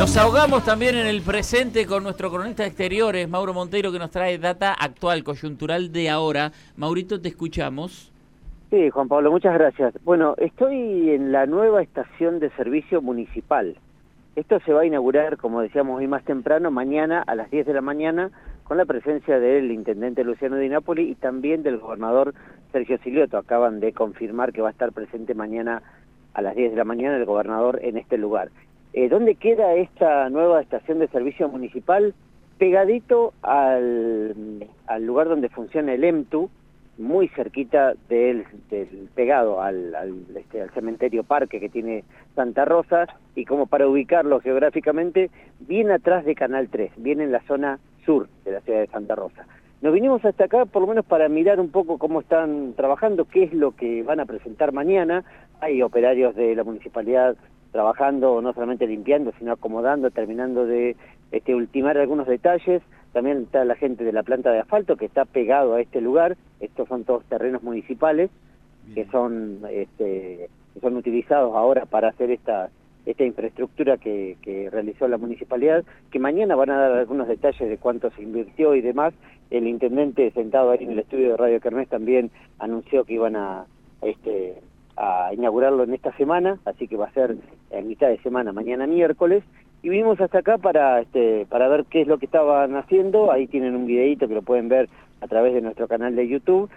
Nos ahogamos también en el presente con nuestro cronista de exteriores, Mauro Monteiro, que nos trae data actual, coyuntural de ahora. Maurito, te escuchamos. Sí, Juan Pablo, muchas gracias. Bueno, estoy en la nueva estación de servicio municipal. Esto se va a inaugurar, como decíamos hoy más temprano, mañana a las 10 de la mañana, con la presencia del intendente Luciano Di Napoli y también del gobernador Sergio Silioto. Acaban de confirmar que va a estar presente mañana a las 10 de la mañana el gobernador en este lugar. Eh, ¿Dónde queda esta nueva estación de servicio municipal? Pegadito al, al lugar donde funciona el EMTU, muy cerquita del, del pegado al, este, al, cementerio parque que tiene Santa Rosa y como para ubicarlo geográficamente, bien atrás de Canal 3, bien en la zona sur de la ciudad de Santa Rosa. Nos vinimos hasta acá por lo menos para mirar un poco cómo están trabajando, qué es lo que van a presentar mañana. Hay operarios de la municipalidad trabajando, no solamente limpiando, sino acomodando, terminando de este, ultimar algunos detalles. También está la gente de la planta de asfalto que está pegado a este lugar. Estos son todos terrenos municipales que son, este, que son utilizados ahora para hacer esta, esta infraestructura que, que realizó la municipalidad, que mañana van a dar algunos detalles de cuánto se invirtió y demás. El intendente sentado ahí en el estudio de Radio Kermés también anunció que iban a este, a inaugurarlo en esta semana, así que va a ser en mitad de semana, mañana miércoles, y vinimos hasta acá para este para ver qué es lo que estaban haciendo, ahí tienen un videito que lo pueden ver a través de nuestro canal de YouTube,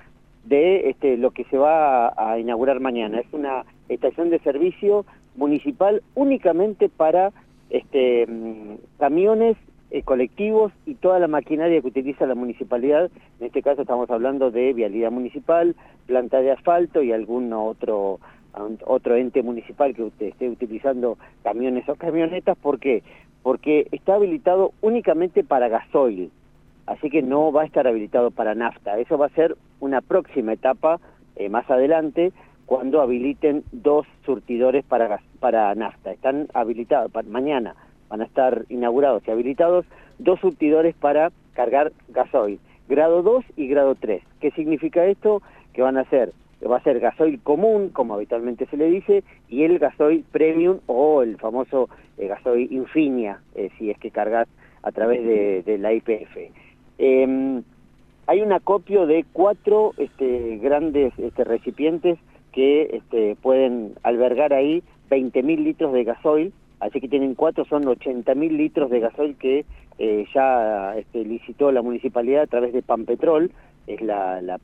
de este lo que se va a, a inaugurar mañana. Es una estación de servicio municipal únicamente para este camiones eh, colectivos y toda la maquinaria que utiliza la municipalidad, en este caso estamos hablando de vialidad municipal, planta de asfalto y algún otro otro ente municipal que usted esté utilizando camiones o camionetas, ¿por qué? Porque está habilitado únicamente para gasoil, así que no va a estar habilitado para nafta. Eso va a ser una próxima etapa eh, más adelante cuando habiliten dos surtidores para gas, para nafta. Están habilitados para mañana van a estar inaugurados y habilitados dos surtidores para cargar gasoil, grado 2 y grado 3. ¿Qué significa esto? Que van a ser va a ser gasoil común, como habitualmente se le dice, y el gasoil premium o el famoso eh, gasoil infinia, eh, si es que cargas a través de, la IPF. Eh, hay un acopio de cuatro este, grandes este, recipientes que este, pueden albergar ahí 20.000 litros de gasoil, así que tienen cuatro, son 80.000 litros de gasoil que eh, ya este, licitó la municipalidad a través de Pampetrol, es la,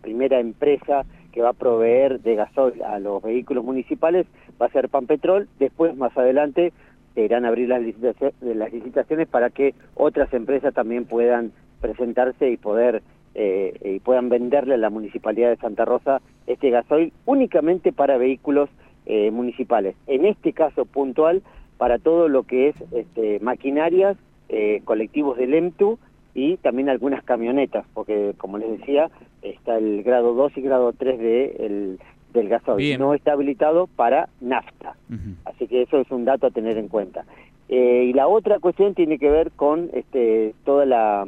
primera empresa que va a proveer de gasoil a los vehículos municipales, va a ser Pampetrol, después más adelante irán a abrir las licitaciones, las licitaciones para que otras empresas también puedan presentarse y poder eh, y puedan venderle a la municipalidad de Santa Rosa este gasoil únicamente para vehículos eh, municipales. En este caso puntual, para todo lo que es este, maquinarias, eh, colectivos del EMTU y también algunas camionetas, porque como les decía, está el grado 2 y grado 3 de el, del gasoil. Bien. No está habilitado para nafta. Uh -huh. Así que eso es un dato a tener en cuenta. Eh, y la otra cuestión tiene que ver con este, toda la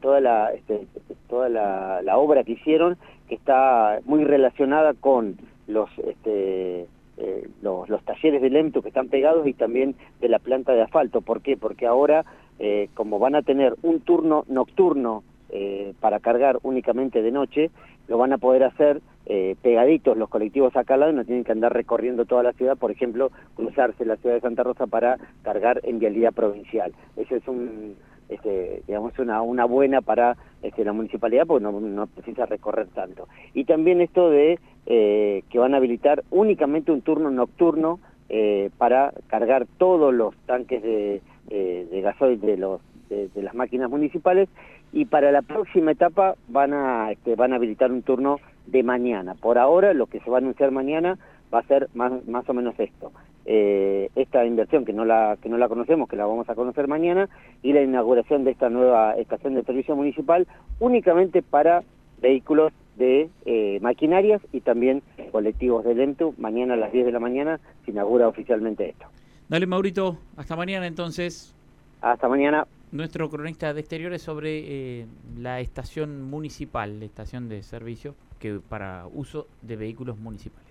toda la este, toda la, la, obra que hicieron que está muy relacionada con los este, eh, los, los, talleres del EMTU que están pegados y también de la planta de asfalto. ¿Por qué? Porque ahora eh, como van a tener un turno nocturno eh, para cargar únicamente de noche, lo van a poder hacer eh, pegaditos los colectivos acá al lado no tienen que andar recorriendo toda la ciudad, por ejemplo, cruzarse la ciudad de Santa Rosa para cargar en vialidad provincial. Eso es un, este, digamos, una, una buena para este, la municipalidad porque no, no precisa recorrer tanto. Y también esto de eh, que van a habilitar únicamente un turno nocturno eh, para cargar todos los tanques de, eh, de gasoil de los de, las máquinas municipales y para la próxima etapa van a este, van a habilitar un turno de mañana. Por ahora lo que se va a anunciar mañana va a ser más, más o menos esto. Esta inversión que no la que no la conocemos, que la vamos a conocer mañana y la inauguración de esta nueva estación de servicio municipal únicamente para vehículos de eh, maquinarias y también colectivos del EMTU. Mañana a las 10 de la mañana se inaugura oficialmente esto. Dale, Maurito. Hasta mañana, entonces. Hasta mañana. Nuestro cronista de exteriores sobre eh, la estación municipal, la estación de servicio que para uso de vehículos municipales.